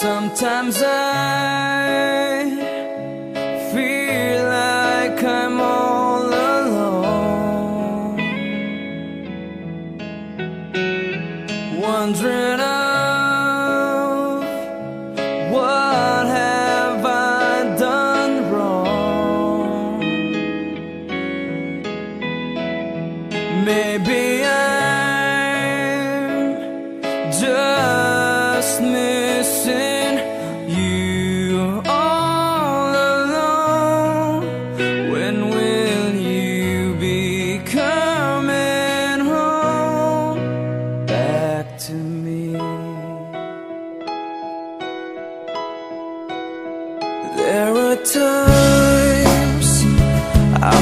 Sometimes I feel like I'm all alone. Wondering of what have I done wrong? Maybe I missing you all alone. When will you be coming home back to me? There are times I